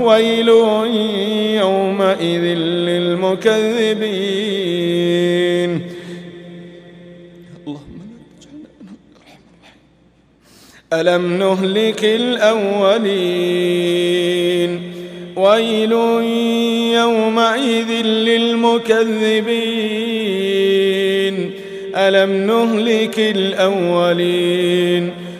ويل يومئذ للمكذبين. ألم نهلك الأولين؟ ويل يومئذ للمكذبين. ألم نهلك الأولين؟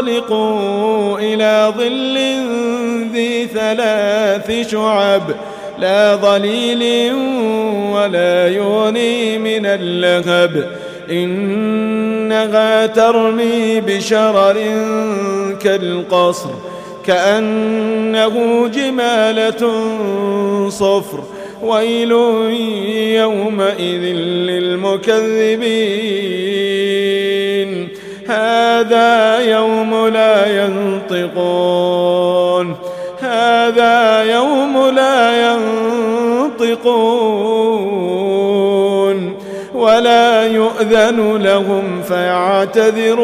انطلقوا إلى ظل ذي ثلاث شعب. لا ظليل ولا يوني من اللهب. إنها ترمي بشرر كالقصر كأنه جمالة صفر. ويل يومئذ للمكذبين. هذا يوم لا ينطقون. هذا يوم لا ينطقون. ولا يؤذن لهم فيعتذرون.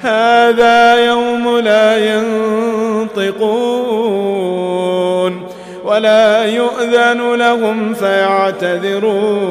هذا يوم لا ينطقون. ولا يؤذن لهم فيعتذرون.